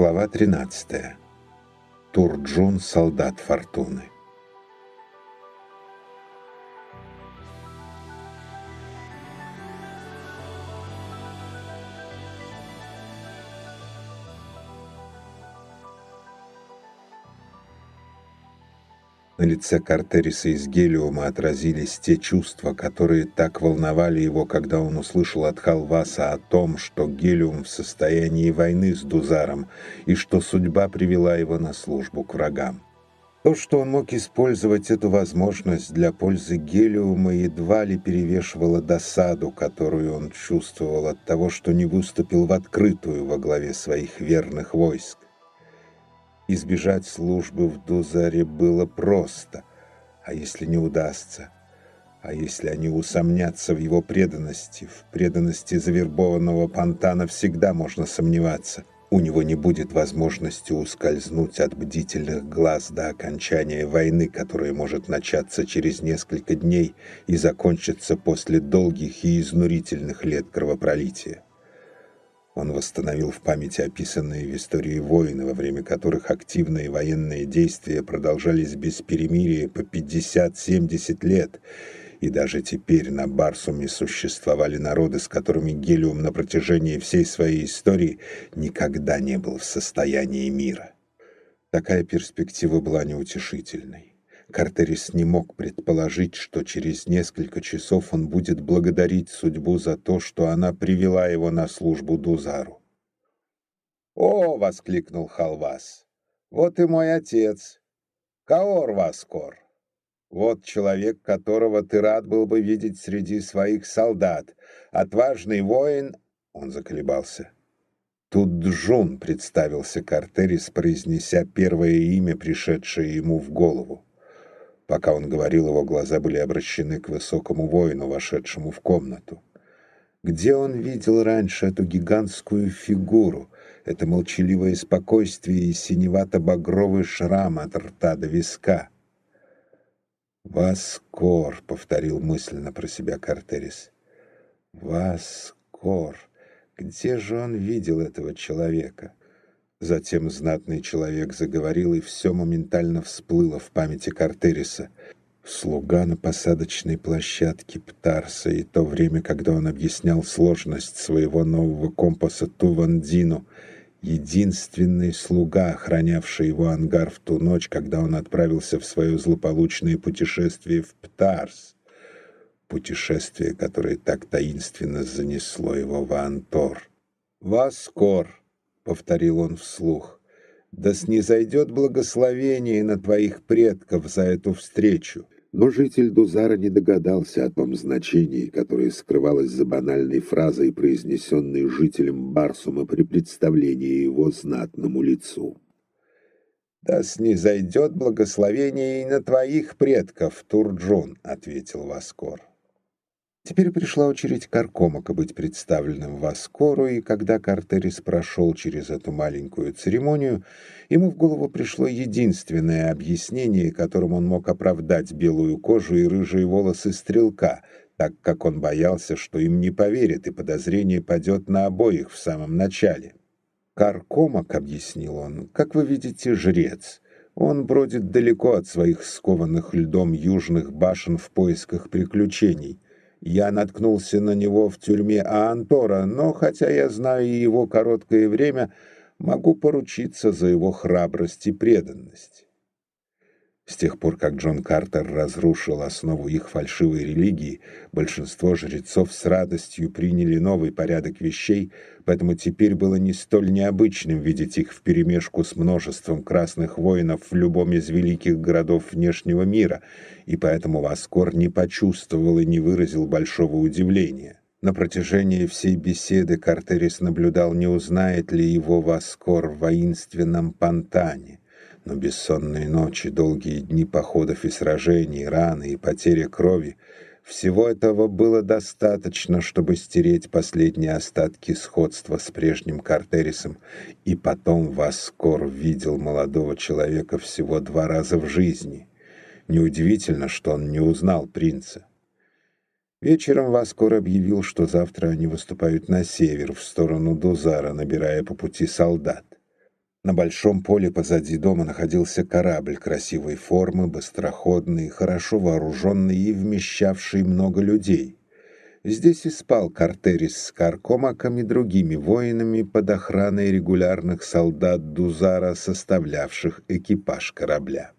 Глава 13. Турджун, солдат фортуны. На лице Картериса из гелиума отразились те чувства, которые так волновали его, когда он услышал от Халваса о том, что гелиум в состоянии войны с Дузаром и что судьба привела его на службу к врагам. То, что он мог использовать эту возможность для пользы гелиума, едва ли перевешивало досаду, которую он чувствовал от того, что не выступил в открытую во главе своих верных войск. Избежать службы в Дузаре было просто. А если не удастся? А если они усомнятся в его преданности? В преданности завербованного Пантана всегда можно сомневаться. У него не будет возможности ускользнуть от бдительных глаз до окончания войны, которая может начаться через несколько дней и закончиться после долгих и изнурительных лет кровопролития. Он восстановил в памяти описанные в истории войны, во время которых активные военные действия продолжались без перемирия по 50-70 лет, и даже теперь на Барсуме существовали народы, с которыми Гелиум на протяжении всей своей истории никогда не был в состоянии мира. Такая перспектива была неутешительной. Картерис не мог предположить, что через несколько часов он будет благодарить судьбу за то, что она привела его на службу Дузару. «О!» — воскликнул Халвас. «Вот и мой отец, Каор Васкор. Вот человек, которого ты рад был бы видеть среди своих солдат. Отважный воин...» — он заколебался. Тут Джун представился Картерис, произнеся первое имя, пришедшее ему в голову. Пока он говорил, его глаза были обращены к высокому воину, вошедшему в комнату. Где он видел раньше эту гигантскую фигуру, это молчаливое спокойствие и синевато-багровый шрам от рта до виска? «Васкор», — повторил мысленно про себя Картерис. «Васкор. Где же он видел этого человека?» Затем знатный человек заговорил, и все моментально всплыло в памяти Картериса. Слуга на посадочной площадке Птарса и то время, когда он объяснял сложность своего нового компаса Тувандину, единственный слуга, охранявший его ангар в ту ночь, когда он отправился в свое злополучное путешествие в Птарс. Путешествие, которое так таинственно занесло его в Антор. «Васкор!» — повторил он вслух, — «да снизойдет благословение на твоих предков за эту встречу». Но житель Дузара не догадался о том значении, которое скрывалось за банальной фразой, произнесенной жителем Барсума при представлении его знатному лицу. «Да снизойдет благословение и на твоих предков, Турджун», — ответил Васкор. Теперь пришла очередь Каркомака быть представленным в Аскору, и когда Картерис прошел через эту маленькую церемонию, ему в голову пришло единственное объяснение, которым он мог оправдать белую кожу и рыжие волосы стрелка, так как он боялся, что им не поверят, и подозрение падет на обоих в самом начале. «Каркомак», — объяснил он, — «как вы видите, жрец». Он бродит далеко от своих скованных льдом южных башен в поисках приключений — я наткнулся на него в тюрьме Аантора, но, хотя я знаю его короткое время, могу поручиться за его храбрость и преданность. С тех пор, как Джон Картер разрушил основу их фальшивой религии, большинство жрецов с радостью приняли новый порядок вещей, поэтому теперь было не столь необычным видеть их вперемешку с множеством красных воинов в любом из великих городов внешнего мира, и поэтому Васкор не почувствовал и не выразил большого удивления. На протяжении всей беседы Картерис наблюдал, не узнает ли его Васкор в воинственном Пантане но бессонные ночи, долгие дни походов и сражений, раны и потеря крови — всего этого было достаточно, чтобы стереть последние остатки сходства с прежним Картерисом, и потом Васкор видел молодого человека всего два раза в жизни. Неудивительно, что он не узнал принца. Вечером Васкор объявил, что завтра они выступают на север, в сторону Дузара, набирая по пути солдат. На большом поле позади дома находился корабль красивой формы, быстроходный, хорошо вооруженный и вмещавший много людей. Здесь и спал Картерис с Каркомаком и другими воинами под охраной регулярных солдат Дузара, составлявших экипаж корабля.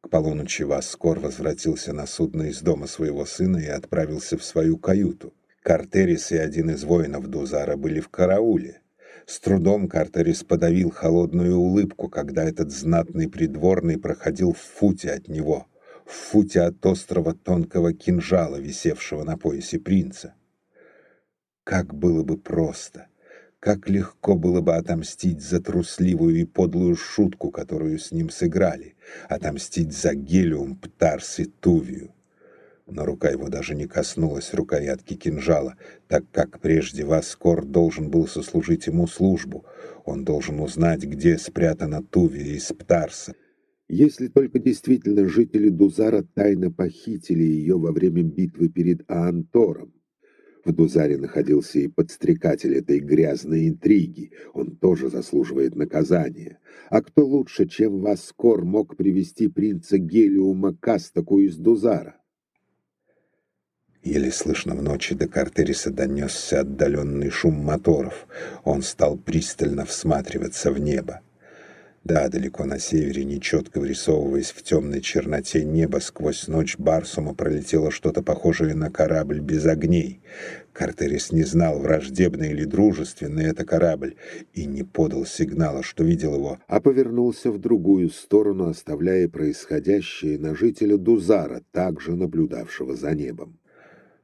К полуночи Васкор возвратился на судно из дома своего сына и отправился в свою каюту. Картерис и один из воинов Дузара были в карауле. С трудом Картерис подавил холодную улыбку, когда этот знатный придворный проходил в футе от него, в футе от острого тонкого кинжала, висевшего на поясе принца. Как было бы просто, как легко было бы отомстить за трусливую и подлую шутку, которую с ним сыграли, отомстить за Гелиум, Птарс и Тувию но рука его даже не коснулась рукоятки кинжала, так как прежде Васкор должен был сослужить ему службу. Он должен узнать, где спрятана Тувия из Птарса. Если только действительно жители Дузара тайно похитили ее во время битвы перед Аантором. В Дузаре находился и подстрекатель этой грязной интриги. Он тоже заслуживает наказания. А кто лучше, чем Васкор, мог привести принца Гелиума Кастаку из Дузара? Еле слышно в ночи до Картериса донесся отдаленный шум моторов. Он стал пристально всматриваться в небо. Да, далеко на севере, нечетко вырисовываясь в темной черноте неба, сквозь ночь Барсума пролетело что-то похожее на корабль без огней. Картерис не знал, враждебный или дружественный это корабль, и не подал сигнала, что видел его, а повернулся в другую сторону, оставляя происходящее на жителя Дузара, также наблюдавшего за небом.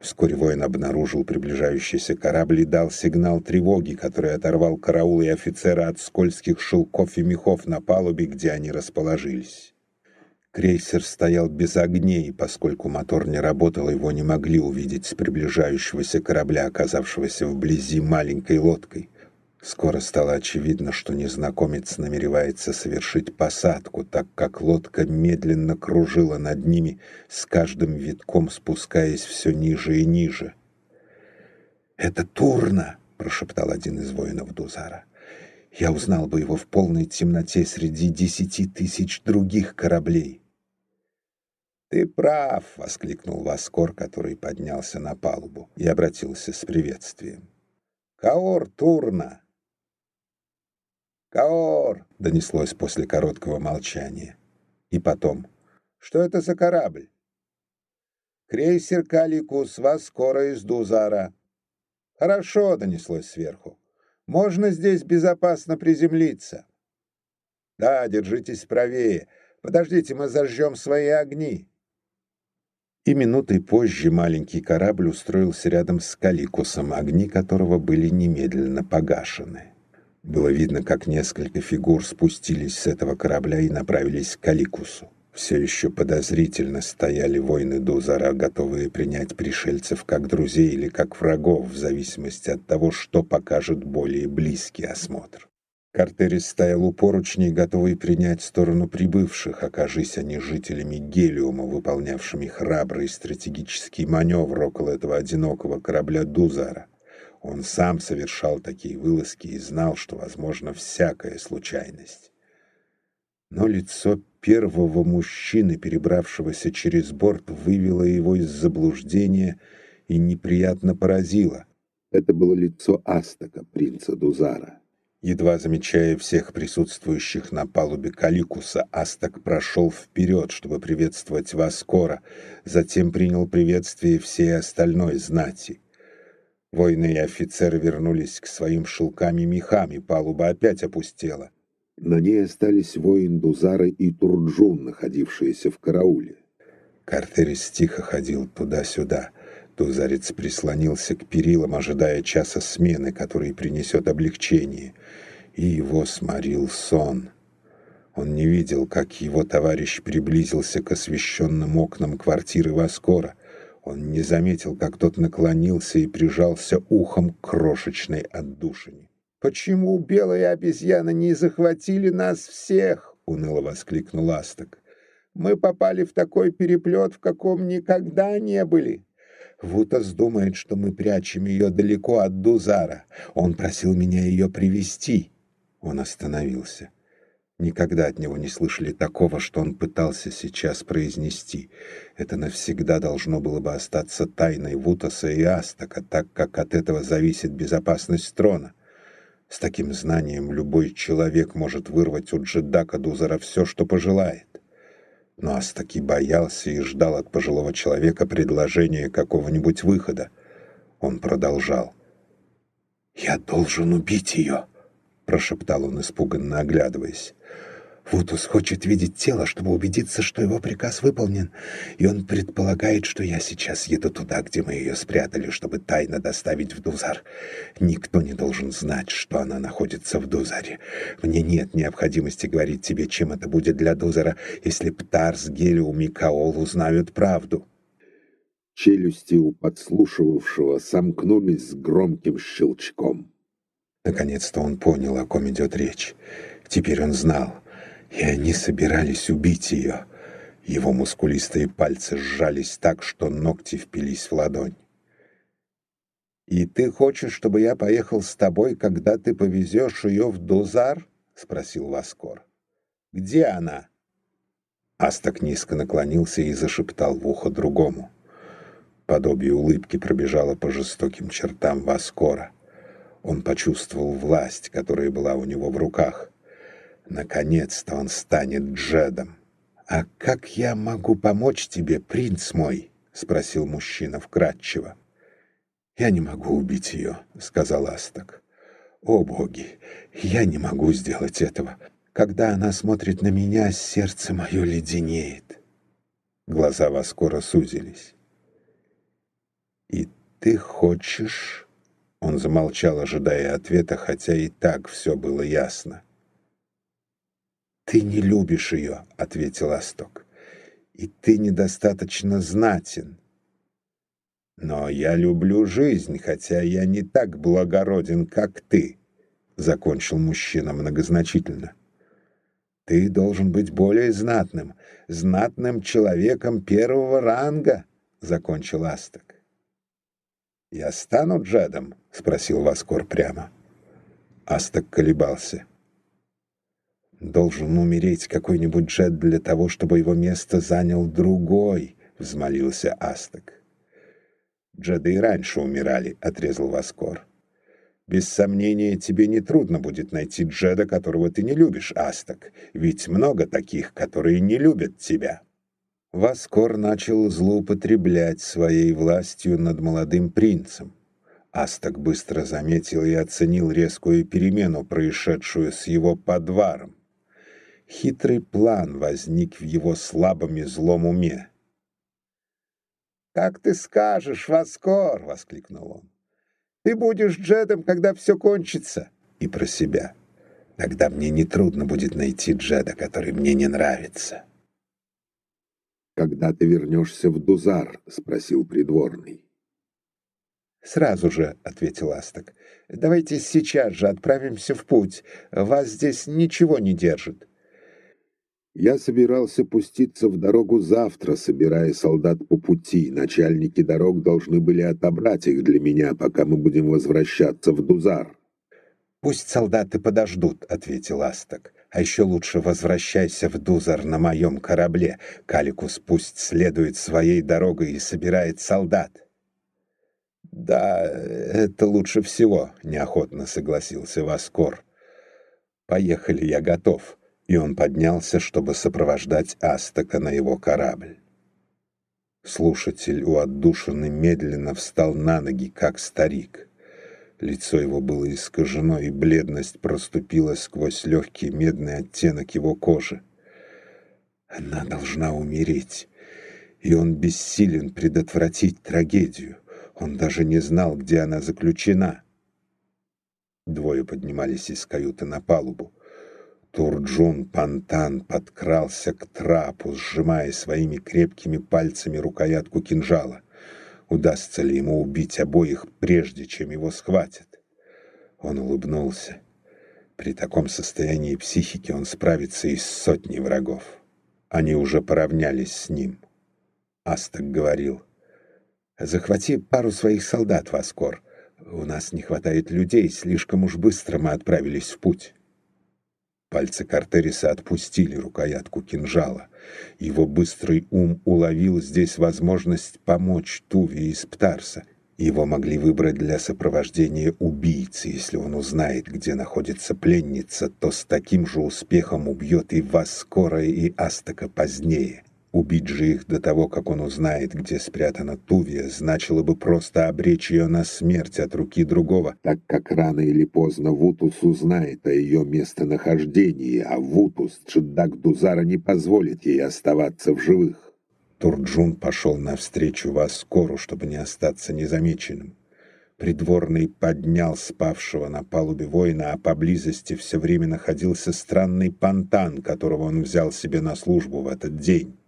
Вскоре воин обнаружил приближающийся корабль и дал сигнал тревоги, который оторвал караул и офицера от скользких шелков и мехов на палубе, где они расположились. Крейсер стоял без огней, поскольку мотор не работал, его не могли увидеть с приближающегося корабля, оказавшегося вблизи маленькой лодкой. Скоро стало очевидно, что незнакомец намеревается совершить посадку, так как лодка медленно кружила над ними, с каждым витком спускаясь все ниже и ниже. «Это Турна!» — прошептал один из воинов Дузара. «Я узнал бы его в полной темноте среди десяти тысяч других кораблей». «Ты прав!» — воскликнул Васкор, который поднялся на палубу и обратился с приветствием. «Каор Турна!» «Каор!» — донеслось после короткого молчания. И потом. «Что это за корабль?» «Крейсер Каликус вас скоро из Дузара». «Хорошо», — донеслось сверху. «Можно здесь безопасно приземлиться». «Да, держитесь правее. Подождите, мы зажжем свои огни». И минутой позже маленький корабль устроился рядом с Каликусом, огни которого были немедленно погашены. Было видно, как несколько фигур спустились с этого корабля и направились к Каликусу. Все еще подозрительно стояли воины Дузара, готовые принять пришельцев как друзей или как врагов, в зависимости от того, что покажет более близкий осмотр. Картерис стоял у поручней, готовый принять сторону прибывших, окажись они жителями Гелиума, выполнявшими храбрый стратегический маневр около этого одинокого корабля Дузара. Он сам совершал такие вылазки и знал, что возможно всякая случайность. Но лицо первого мужчины, перебравшегося через борт, вывело его из заблуждения и неприятно поразило. Это было лицо Астака, принца Дузара. Едва замечая всех присутствующих на палубе Каликуса, Астак прошел вперед, чтобы приветствовать Васкора, затем принял приветствие всей остальной знати. Воины и офицеры вернулись к своим шелкам и мехам, и палуба опять опустела. На ней остались воин Дузары и Турджун, находившиеся в карауле. Картерис тихо ходил туда-сюда. Дузарец прислонился к перилам, ожидая часа смены, который принесет облегчение. И его сморил сон. Он не видел, как его товарищ приблизился к освещенным окнам квартиры Васкора. Он не заметил, как тот наклонился и прижался ухом к крошечной отдушине. «Почему белые обезьяны не захватили нас всех?» — уныло воскликнул Асток. «Мы попали в такой переплет, в каком никогда не были». Вутас думает, что мы прячем ее далеко от Дузара. Он просил меня ее привести. Он остановился. Никогда от него не слышали такого, что он пытался сейчас произнести. Это навсегда должно было бы остаться тайной Вутаса и Астака, так как от этого зависит безопасность трона. С таким знанием любой человек может вырвать у Джедака Дузара все, что пожелает. Но Астаки боялся и ждал от пожилого человека предложения какого-нибудь выхода. Он продолжал. «Я должен убить ее!» — прошептал он, испуганно оглядываясь. Вутус хочет видеть тело, чтобы убедиться, что его приказ выполнен, и он предполагает, что я сейчас еду туда, где мы ее спрятали, чтобы тайно доставить в Дузар. Никто не должен знать, что она находится в Дузаре. Мне нет необходимости говорить тебе, чем это будет для Дузара, если Птарс, Гелиум и Каол узнают правду». Челюсти у подслушивавшего сомкнулись с громким щелчком. Наконец-то он понял, о ком идет речь. Теперь он знал и они собирались убить ее. Его мускулистые пальцы сжались так, что ногти впились в ладонь. «И ты хочешь, чтобы я поехал с тобой, когда ты повезешь ее в Дузар?» — спросил Васкор. «Где она?» Асток низко наклонился и зашептал в ухо другому. Подобие улыбки пробежало по жестоким чертам Васкора. Он почувствовал власть, которая была у него в руках. Наконец-то он станет Джедом. «А как я могу помочь тебе, принц мой?» — спросил мужчина вкратчиво. «Я не могу убить ее», — сказал Асток. «О, боги, я не могу сделать этого. Когда она смотрит на меня, сердце мое леденеет». Глаза Васкора сузились. «И ты хочешь...» Он замолчал, ожидая ответа, хотя и так все было ясно. «Ты не любишь ее», — ответил Асток. «И ты недостаточно знатен». «Но я люблю жизнь, хотя я не так благороден, как ты», — закончил мужчина многозначительно. «Ты должен быть более знатным, знатным человеком первого ранга», — закончил Асток. «Я стану Джедом?» — спросил Васкор прямо. Асток колебался. Должен умереть какой-нибудь джет для того, чтобы его место занял другой, взмолился Асток. Джеды и раньше умирали, отрезал Васкор. Без сомнения, тебе не трудно будет найти джеда, которого ты не любишь, Асток, ведь много таких, которые не любят тебя. Васкор начал злоупотреблять своей властью над молодым принцем. Асток быстро заметил и оценил резкую перемену, происшедшую с его подваром. Хитрый план возник в его слабом и злом уме. «Как ты скажешь, Васкор!» — воскликнул он. «Ты будешь Джедом, когда все кончится!» И про себя. «Тогда мне нетрудно будет найти Джеда, который мне не нравится». «Когда ты вернешься в Дузар?» — спросил придворный. «Сразу же», — ответил Асток. «Давайте сейчас же отправимся в путь. Вас здесь ничего не держит». Я собирался пуститься в дорогу завтра, собирая солдат по пути. Начальники дорог должны были отобрать их для меня, пока мы будем возвращаться в Дузар. «Пусть солдаты подождут», — ответил Асток. «А еще лучше возвращайся в Дузар на моем корабле. Каликус пусть следует своей дорогой и собирает солдат». «Да, это лучше всего», — неохотно согласился Васкор. «Поехали, я готов» и он поднялся, чтобы сопровождать Астака на его корабль. Слушатель у отдушины медленно встал на ноги, как старик. Лицо его было искажено, и бледность проступила сквозь легкий медный оттенок его кожи. Она должна умереть, и он бессилен предотвратить трагедию. Он даже не знал, где она заключена. Двое поднимались из каюты на палубу. Турджун Пантан подкрался к трапу, сжимая своими крепкими пальцами рукоятку кинжала. Удастся ли ему убить обоих, прежде чем его схватят? Он улыбнулся. При таком состоянии психики он справится и с сотней врагов. Они уже поравнялись с ним. Астак говорил, «Захвати пару своих солдат, Васкор. У нас не хватает людей, слишком уж быстро мы отправились в путь». Пальцы Картериса отпустили рукоятку кинжала. Его быстрый ум уловил здесь возможность помочь Туве из Птарса. Его могли выбрать для сопровождения убийцы. Если он узнает, где находится пленница, то с таким же успехом убьет и вас скоро, и Астака позднее. Убить же их до того, как он узнает, где спрятана Тувия, значило бы просто обречь ее на смерть от руки другого. Так как рано или поздно Вутус узнает о ее местонахождении, а Вутус Чеддак Дузара не позволит ей оставаться в живых. Турджун пошел навстречу Васкору, чтобы не остаться незамеченным. Придворный поднял спавшего на палубе воина, а поблизости все время находился странный пантан, которого он взял себе на службу в этот день.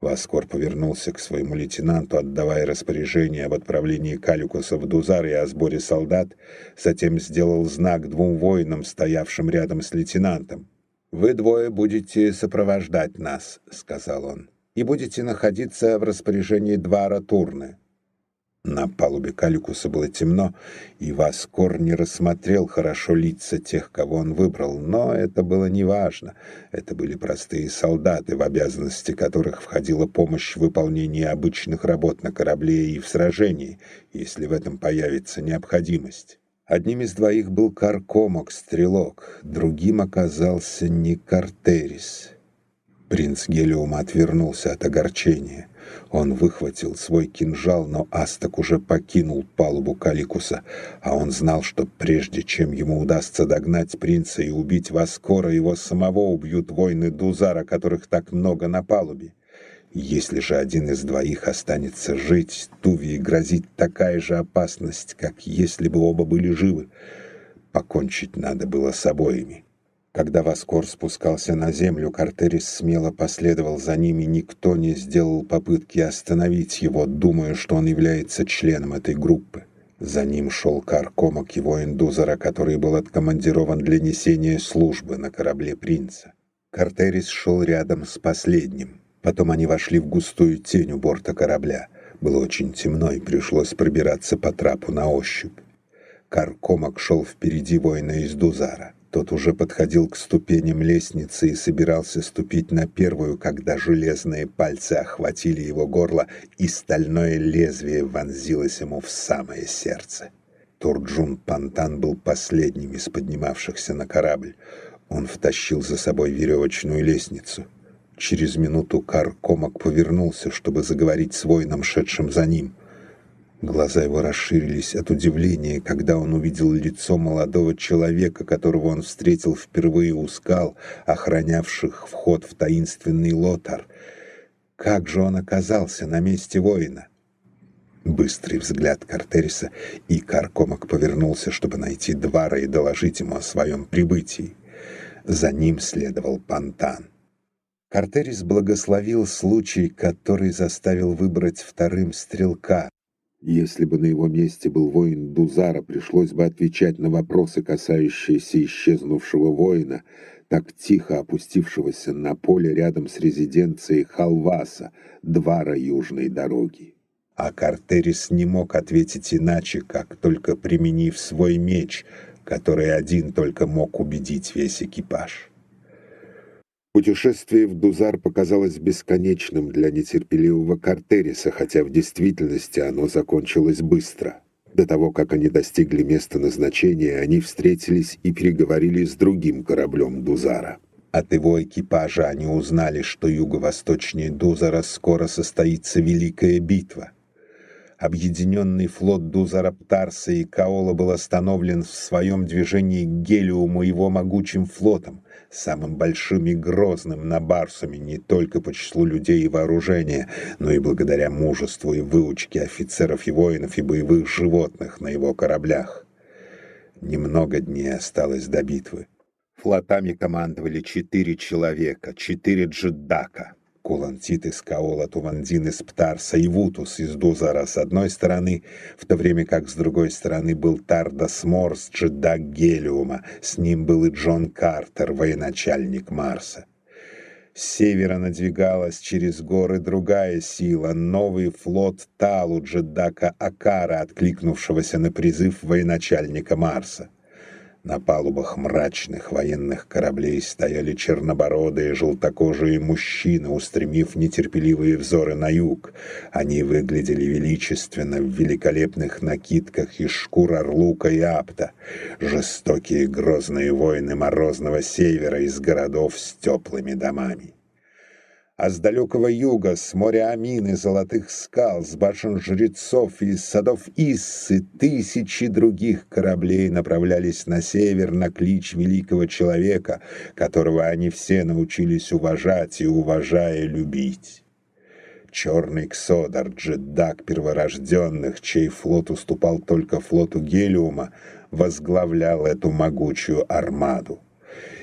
Васкор повернулся к своему лейтенанту, отдавая распоряжение об отправлении Калюкуса в Дузар и о сборе солдат, затем сделал знак двум воинам, стоявшим рядом с лейтенантом. «Вы двое будете сопровождать нас», — сказал он, — «и будете находиться в распоряжении двора Турны. На палубе Каликуса было темно, и Васкор не рассмотрел хорошо лица тех, кого он выбрал, но это было неважно. Это были простые солдаты, в обязанности которых входила помощь в выполнении обычных работ на корабле и в сражении, если в этом появится необходимость. Одним из двоих был Каркомок, стрелок, другим оказался не Картерис. Принц Гелиум отвернулся от огорчения — он выхватил свой кинжал, но Астак уже покинул палубу Каликуса, а он знал, что прежде чем ему удастся догнать принца и убить Васкора, его самого убьют воины Дузара, которых так много на палубе. Если же один из двоих останется жить, Тувии грозит такая же опасность, как если бы оба были живы. Покончить надо было с обоими. Когда Васкор спускался на землю, Картерис смело последовал за ними, никто не сделал попытки остановить его, думая, что он является членом этой группы. За ним шел Каркомок его индузора, который был откомандирован для несения службы на корабле принца. Картерис шел рядом с последним. Потом они вошли в густую тень у борта корабля. Было очень темно, и пришлось пробираться по трапу на ощупь. Каркомок шел впереди воина из Дузара. Тот уже подходил к ступеням лестницы и собирался ступить на первую, когда железные пальцы охватили его горло, и стальное лезвие вонзилось ему в самое сердце. Турджун Пантан был последним из поднимавшихся на корабль. Он втащил за собой веревочную лестницу. Через минуту Каркомок повернулся, чтобы заговорить с воином, шедшим за ним — Глаза его расширились от удивления, когда он увидел лицо молодого человека, которого он встретил впервые у скал, охранявших вход в таинственный лотар. Как же он оказался на месте воина? Быстрый взгляд Картериса, и Каркомок повернулся, чтобы найти Двара и доложить ему о своем прибытии. За ним следовал Пантан. Картерис благословил случай, который заставил выбрать вторым стрелка, если бы на его месте был воин Дузара, пришлось бы отвечать на вопросы, касающиеся исчезнувшего воина, так тихо опустившегося на поле рядом с резиденцией Халваса, двора южной дороги. А Картерис не мог ответить иначе, как только применив свой меч, который один только мог убедить весь экипаж. Путешествие в Дузар показалось бесконечным для нетерпеливого Картериса, хотя в действительности оно закончилось быстро. До того, как они достигли места назначения, они встретились и переговорили с другим кораблем Дузара. От его экипажа они узнали, что юго-восточнее Дузара скоро состоится Великая битва. Объединенный флот Дузара Птарса и Каола был остановлен в своем движении к Гелиуму его могучим флотом, самым большим и грозным на Барсуме не только по числу людей и вооружения, но и благодаря мужеству и выучке офицеров и воинов и боевых животных на его кораблях. Немного дней осталось до битвы. Флотами командовали четыре человека, четыре джеддака. Кулантит из Каола, Тувандин из Птарса и Вутус из Дузара с одной стороны, в то время как с другой стороны был Тардас Морс, джедак Гелиума, с ним был и Джон Картер, военачальник Марса. С севера надвигалась через горы другая сила, новый флот Талу джеддака Акара, откликнувшегося на призыв военачальника Марса. На палубах мрачных военных кораблей стояли чернобородые желтокожие мужчины, устремив нетерпеливые взоры на юг. Они выглядели величественно в великолепных накидках из шкур орлука и апта. Жестокие грозные воины морозного севера из городов с теплыми домами а с далекого юга, с моря Амин и золотых скал, с башен жрецов и из садов Иссы, тысячи других кораблей направлялись на север на клич великого человека, которого они все научились уважать и, уважая, любить. Черный Ксодар, джедак перворожденных, чей флот уступал только флоту Гелиума, возглавлял эту могучую армаду.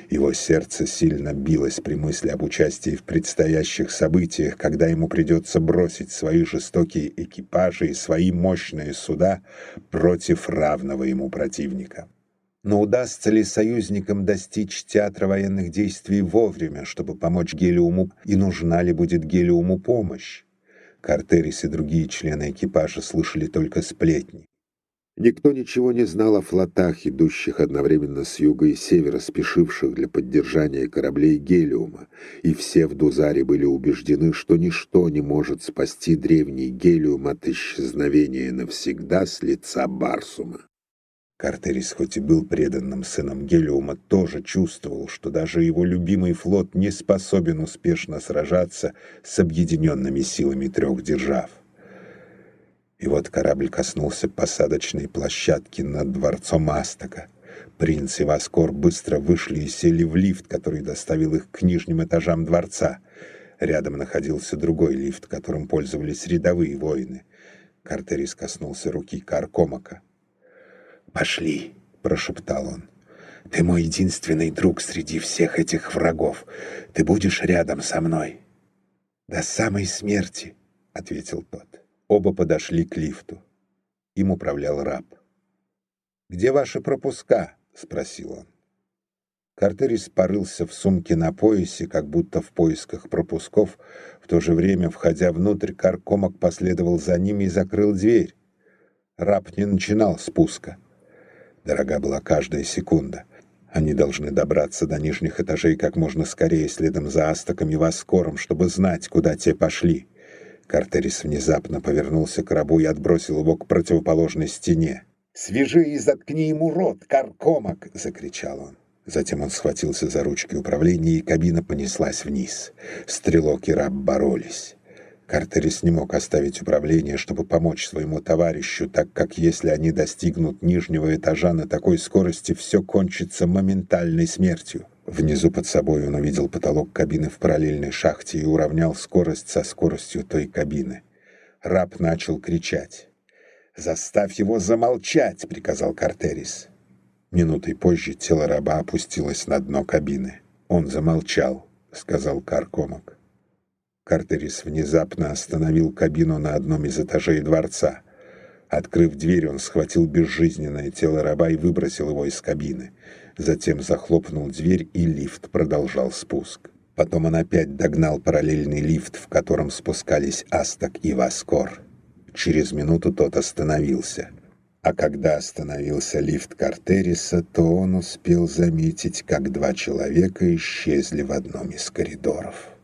Его сердце сильно билось при мысли об участии в предстоящих событиях, когда ему придется бросить свои жестокие экипажи и свои мощные суда против равного ему противника. Но удастся ли союзникам достичь театра военных действий вовремя, чтобы помочь Гелиуму, и нужна ли будет Гелиуму помощь? Картерис и другие члены экипажа слышали только сплетни. Никто ничего не знал о флотах, идущих одновременно с юга и севера, спешивших для поддержания кораблей Гелиума, и все в Дузаре были убеждены, что ничто не может спасти древний Гелиум от исчезновения навсегда с лица Барсума. Картерис, хоть и был преданным сыном Гелиума, тоже чувствовал, что даже его любимый флот не способен успешно сражаться с объединенными силами трех держав. И вот корабль коснулся посадочной площадки над дворцом Астака. Принц и Васкор быстро вышли и сели в лифт, который доставил их к нижним этажам дворца. Рядом находился другой лифт, которым пользовались рядовые воины. Картерис коснулся руки Каркомака. «Пошли», — прошептал он. «Ты мой единственный друг среди всех этих врагов. Ты будешь рядом со мной». «До самой смерти», — ответил тот. Оба подошли к лифту. Им управлял раб. «Где ваши пропуска?» — спросил он. Картерис порылся в сумке на поясе, как будто в поисках пропусков. В то же время, входя внутрь, Каркомок последовал за ними и закрыл дверь. Раб не начинал спуска. Дорога была каждая секунда. Они должны добраться до нижних этажей как можно скорее, следом за Астаком и Васкором, чтобы знать, куда те пошли. Картерис внезапно повернулся к рабу и отбросил его к противоположной стене. «Свяжи и заткни ему рот, каркомок!» — закричал он. Затем он схватился за ручки управления, и кабина понеслась вниз. Стрелок и раб боролись. Картерис не мог оставить управление, чтобы помочь своему товарищу, так как если они достигнут нижнего этажа на такой скорости, все кончится моментальной смертью. Внизу под собой он увидел потолок кабины в параллельной шахте и уравнял скорость со скоростью той кабины. Раб начал кричать. «Заставь его замолчать!» — приказал Картерис. Минутой позже тело раба опустилось на дно кабины. «Он замолчал», — сказал Каркомок. Картерис внезапно остановил кабину на одном из этажей дворца. Открыв дверь, он схватил безжизненное тело раба и выбросил его из кабины. Затем захлопнул дверь, и лифт продолжал спуск. Потом он опять догнал параллельный лифт, в котором спускались Астак и Васкор. Через минуту тот остановился. А когда остановился лифт Картериса, то он успел заметить, как два человека исчезли в одном из коридоров.